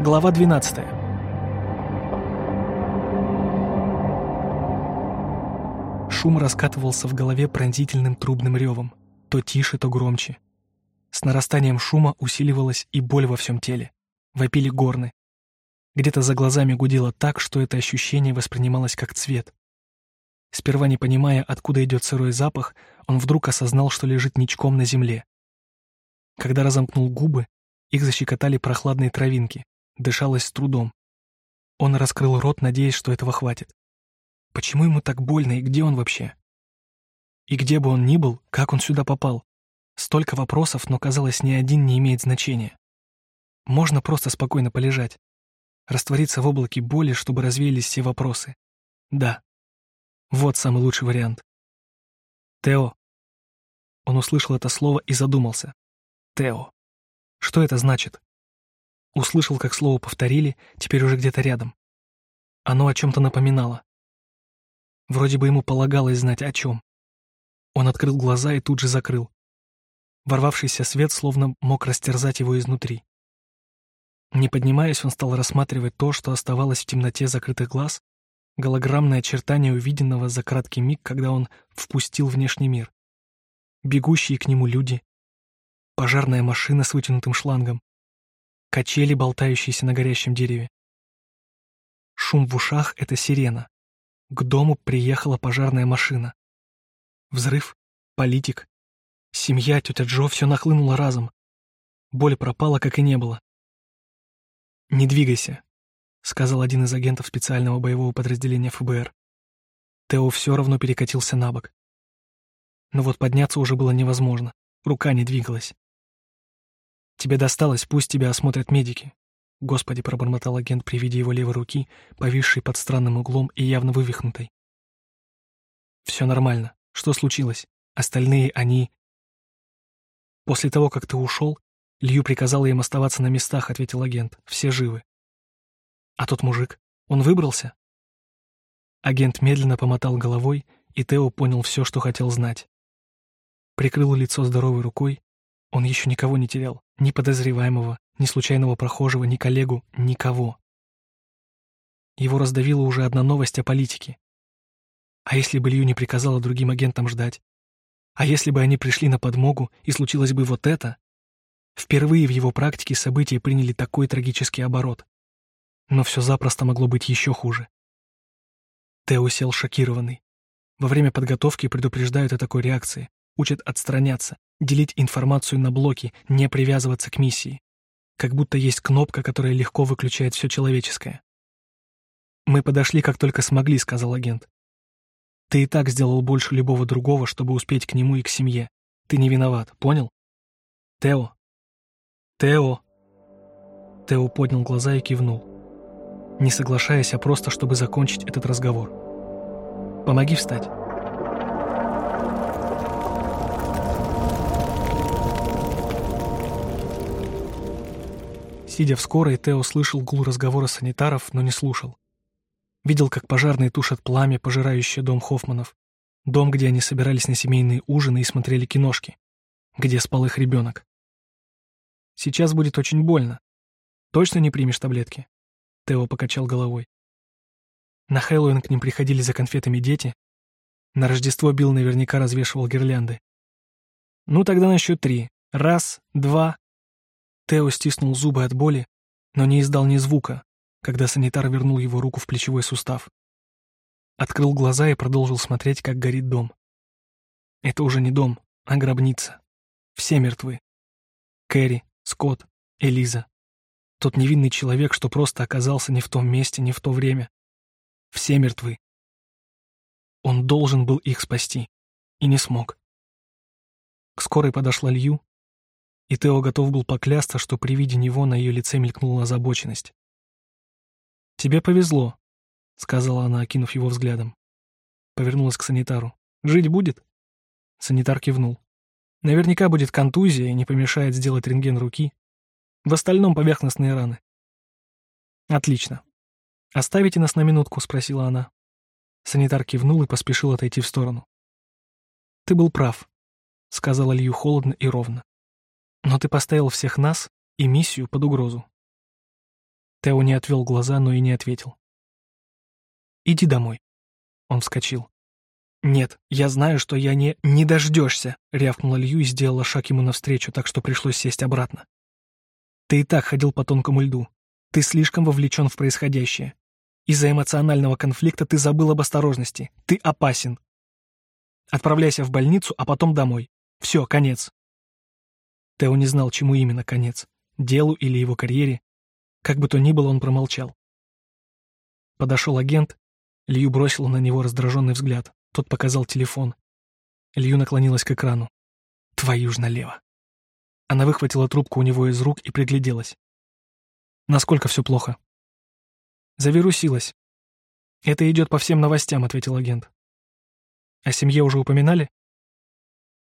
Глава 12. Шум раскатывался в голове пронзительным трубным ревом, то тише, то громче. С нарастанием шума усиливалась и боль во всем теле. Вопили горны. Где-то за глазами гудело так, что это ощущение воспринималось как цвет. Сперва не понимая, откуда идет сырой запах, он вдруг осознал, что лежит ничком на земле. Когда разомкнул губы, их защекотали прохладные травинки, дышалось с трудом. Он раскрыл рот, надеясь, что этого хватит. Почему ему так больно и где он вообще? И где бы он ни был, как он сюда попал? Столько вопросов, но, казалось, ни один не имеет значения. Можно просто спокойно полежать. Раствориться в облаке боли, чтобы развеялись все вопросы. Да. Вот самый лучший вариант. Тео. Он услышал это слово и задумался. Тео. Что это значит? Услышал, как слово повторили, теперь уже где-то рядом. Оно о чем-то напоминало. Вроде бы ему полагалось знать о чем. Он открыл глаза и тут же закрыл. Ворвавшийся свет словно мог растерзать его изнутри. Не поднимаясь, он стал рассматривать то, что оставалось в темноте закрытых глаз, голограммное очертание увиденного за краткий миг, когда он впустил внешний мир. Бегущие к нему люди, пожарная машина с вытянутым шлангом, качели, болтающиеся на горящем дереве. Шум в ушах — это сирена. К дому приехала пожарная машина. Взрыв, политик, семья, тетя Джо — все нахлынуло разом. Боль пропала, как и не было. «Не двигайся», — сказал один из агентов специального боевого подразделения ФБР. Тео все равно перекатился на бок. Но вот подняться уже было невозможно, рука не двигалась. Тебе досталось, пусть тебя осмотрят медики. Господи, пробормотал агент при виде его левой руки, повисшей под странным углом и явно вывихнутой. Все нормально. Что случилось? Остальные, они... После того, как ты ушел, Лью приказала им оставаться на местах, ответил агент. Все живы. А тот мужик, он выбрался? Агент медленно помотал головой, и Тео понял все, что хотел знать. Прикрыл лицо здоровой рукой, он еще никого не терял, ни подозреваемого, ни случайного прохожего, ни коллегу, никого. Его раздавила уже одна новость о политике. А если бы Лью не приказала другим агентам ждать? А если бы они пришли на подмогу, и случилось бы вот это? Впервые в его практике события приняли такой трагический оборот. Но все запросто могло быть еще хуже. Тео сел шокированный. Во время подготовки предупреждают о такой реакции, учат отстраняться, делить информацию на блоки, не привязываться к миссии. Как будто есть кнопка, которая легко выключает все человеческое. «Мы подошли, как только смогли», — сказал агент. «Ты и так сделал больше любого другого, чтобы успеть к нему и к семье. Ты не виноват, понял? Тео? Тео?» Тео поднял глаза и кивнул, не соглашаясь, а просто чтобы закончить этот разговор. «Помоги встать». Сидя в скорой, Тео слышал гул разговора санитаров, но не слушал. Видел, как пожарные тушат пламя, пожирающее дом Хоффманов. Дом, где они собирались на семейные ужины и смотрели киношки. Где спал их ребенок. Сейчас будет очень больно. Точно не примешь таблетки? Тео покачал головой. На Хэллоуин к ним приходили за конфетами дети. На Рождество Билл наверняка развешивал гирлянды. Ну тогда на счет три. Раз, два, Тео стиснул зубы от боли, но не издал ни звука, когда санитар вернул его руку в плечевой сустав. Открыл глаза и продолжил смотреть, как горит дом. Это уже не дом, а гробница. Все мертвы. Кэрри, Скотт, Элиза. Тот невинный человек, что просто оказался не в том месте, не в то время. Все мертвы. Он должен был их спасти. И не смог. К скорой подошла Лью, и Тео готов был поклясться, что при виде него на ее лице мелькнула озабоченность. «Тебе повезло», — сказала она, окинув его взглядом. Повернулась к санитару. «Жить будет?» Санитар кивнул. «Наверняка будет контузия и не помешает сделать рентген руки. В остальном поверхностные раны». «Отлично. Оставите нас на минутку?» — спросила она. Санитар кивнул и поспешил отойти в сторону. «Ты был прав», — сказала Лью холодно и ровно. Но ты поставил всех нас и миссию под угрозу. Тео не отвел глаза, но и не ответил. «Иди домой». Он вскочил. «Нет, я знаю, что я не... не дождешься», — рявкнула Лью и сделала шаг ему навстречу, так что пришлось сесть обратно. «Ты и так ходил по тонкому льду. Ты слишком вовлечен в происходящее. Из-за эмоционального конфликта ты забыл об осторожности. Ты опасен. Отправляйся в больницу, а потом домой. Все, конец». Тео не знал, чему именно конец. Делу или его карьере. Как бы то ни было, он промолчал. Подошел агент. Лью бросил на него раздраженный взгляд. Тот показал телефон. Лью наклонилась к экрану. Твою ж налево. Она выхватила трубку у него из рук и пригляделась. Насколько все плохо? Завирусилась. Это идет по всем новостям, ответил агент. О семье уже упоминали?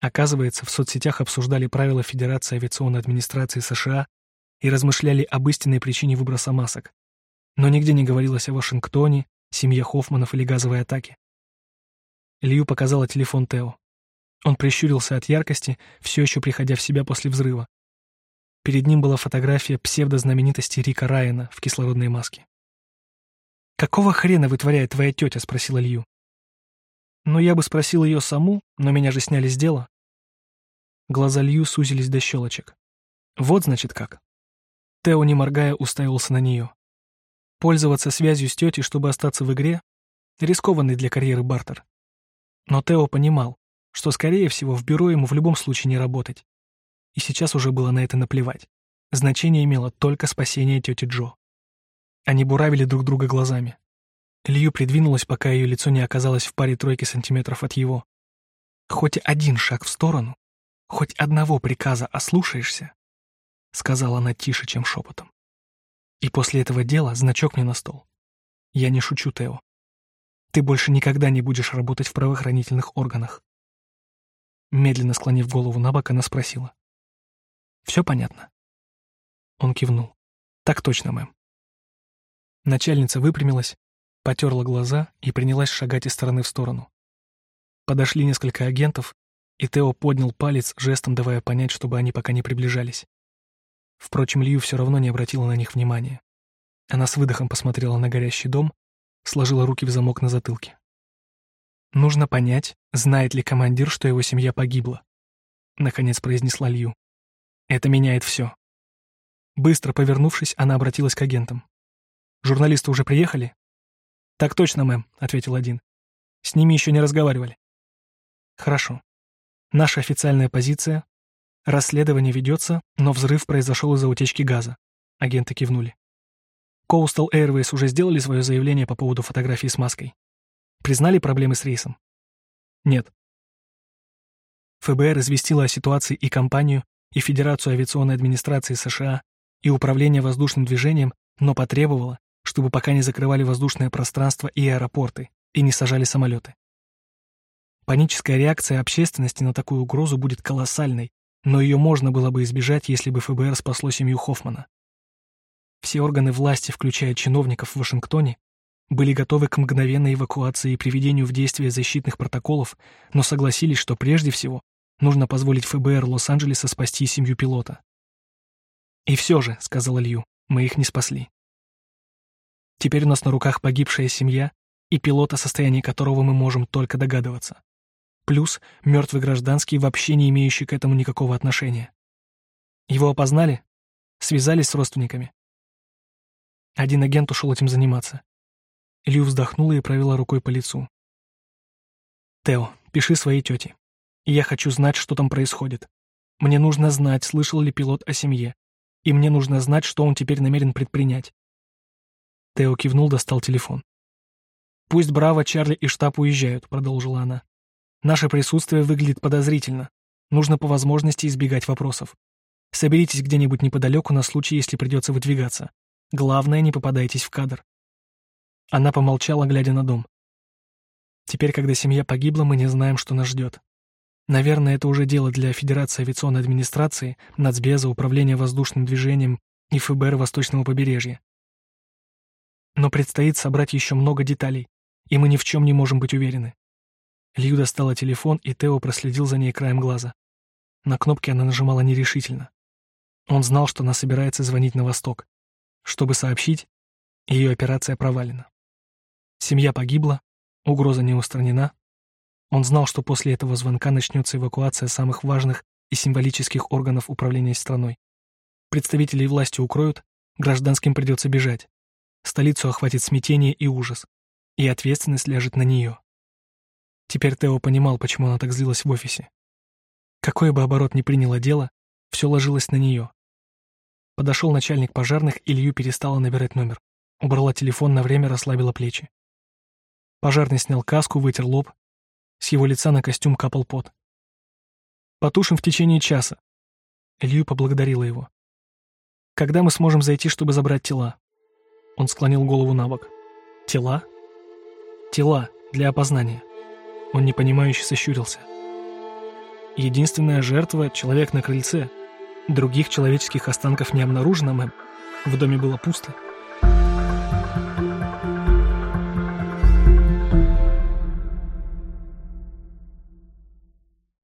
Оказывается, в соцсетях обсуждали правила Федерации авиационной администрации США и размышляли об истинной причине выброса масок. Но нигде не говорилось о Вашингтоне, семье Хоффманов или газовой атаке. Лью показала телефон Тео. Он прищурился от яркости, все еще приходя в себя после взрыва. Перед ним была фотография псевдознаменитости Рика Райана в кислородной маске. «Какого хрена вытворяет твоя тетя?» — спросила Лью. «Ну, я бы спросил ее саму, но меня же сняли с дела». Глаза Лью сузились до щелочек. «Вот, значит, как». Тео, не моргая, уставился на нее. Пользоваться связью с тетей, чтобы остаться в игре — рискованный для карьеры бартер. Но Тео понимал, что, скорее всего, в бюро ему в любом случае не работать. И сейчас уже было на это наплевать. Значение имело только спасение тети Джо. Они буравили друг друга глазами. Лью придвинулась, пока ее лицо не оказалось в паре тройки сантиметров от его. «Хоть один шаг в сторону, хоть одного приказа ослушаешься», — сказала она тише, чем шепотом. «И после этого дела значок мне на стол. Я не шучу, Тео. Ты больше никогда не будешь работать в правоохранительных органах. Медленно склонив голову на бок, она спросила. «Все понятно?» Он кивнул. «Так точно, мэм». Начальница выпрямилась, потерла глаза и принялась шагать из стороны в сторону. Подошли несколько агентов, и Тео поднял палец, жестом давая понять, чтобы они пока не приближались. Впрочем, Лью все равно не обратила на них внимания. Она с выдохом посмотрела на горящий дом, сложила руки в замок на затылке. «Нужно понять, знает ли командир, что его семья погибла», — наконец произнесла Лью. «Это меняет все». Быстро повернувшись, она обратилась к агентам. «Журналисты уже приехали?» «Так точно, мэм», — ответил один. «С ними еще не разговаривали». «Хорошо. Наша официальная позиция — расследование ведется, но взрыв произошел из-за утечки газа». Агенты кивнули. Coastal Airways уже сделали свое заявление по поводу фотографии с маской? Признали проблемы с рейсом? Нет. ФБР известило о ситуации и компанию, и Федерацию авиационной администрации США, и Управление воздушным движением, но потребовало, чтобы пока не закрывали воздушное пространство и аэропорты, и не сажали самолеты. Паническая реакция общественности на такую угрозу будет колоссальной, но ее можно было бы избежать, если бы ФБР спасло семью Хоффмана. Все органы власти, включая чиновников в Вашингтоне, были готовы к мгновенной эвакуации и приведению в действие защитных протоколов, но согласились, что прежде всего нужно позволить ФБР Лос-Анджелеса спасти семью пилота. «И все же», — сказал Лью, — «мы их не спасли. Теперь у нас на руках погибшая семья и пилот, о состоянии которого мы можем только догадываться. Плюс мертвый гражданский, вообще не имеющий к этому никакого отношения. Его опознали? Связались с родственниками? Один агент ушел этим заниматься. Лью вздохнула и провела рукой по лицу. «Тео, пиши своей тете. Я хочу знать, что там происходит. Мне нужно знать, слышал ли пилот о семье. И мне нужно знать, что он теперь намерен предпринять». Тео кивнул, достал телефон. «Пусть Браво, Чарли и штаб уезжают», — продолжила она. «Наше присутствие выглядит подозрительно. Нужно по возможности избегать вопросов. Соберитесь где-нибудь неподалеку на случай, если придется выдвигаться. Главное, не попадайтесь в кадр. Она помолчала, глядя на дом. Теперь, когда семья погибла, мы не знаем, что нас ждет. Наверное, это уже дело для Федерации авиационной администрации, Нацбеза, Управления воздушным движением и ФБР Восточного побережья. Но предстоит собрать еще много деталей, и мы ни в чем не можем быть уверены. Лью достала телефон, и Тео проследил за ней краем глаза. На кнопки она нажимала нерешительно. Он знал, что она собирается звонить на восток, чтобы сообщить, ее операция провалена. Семья погибла, угроза не устранена. Он знал, что после этого звонка начнется эвакуация самых важных и символических органов управления страной. Представителей власти укроют, гражданским придется бежать. Столицу охватит смятение и ужас, и ответственность ляжет на нее. Теперь Тео понимал, почему она так злилась в офисе. Какой бы оборот ни приняло дело, все ложилось на нее. Подошел начальник пожарных, и Илью перестала набирать номер. Убрала телефон, на время расслабила плечи. Пожарный снял каску, вытер лоб. С его лица на костюм капал пот. «Потушим в течение часа». Илью поблагодарила его. «Когда мы сможем зайти, чтобы забрать тела?» Он склонил голову на бок. «Тела?» «Тела для опознания». Он непонимающе сощурился. «Единственная жертва — человек на крыльце. Других человеческих останков не обнаружено, мэм. В доме было пусто».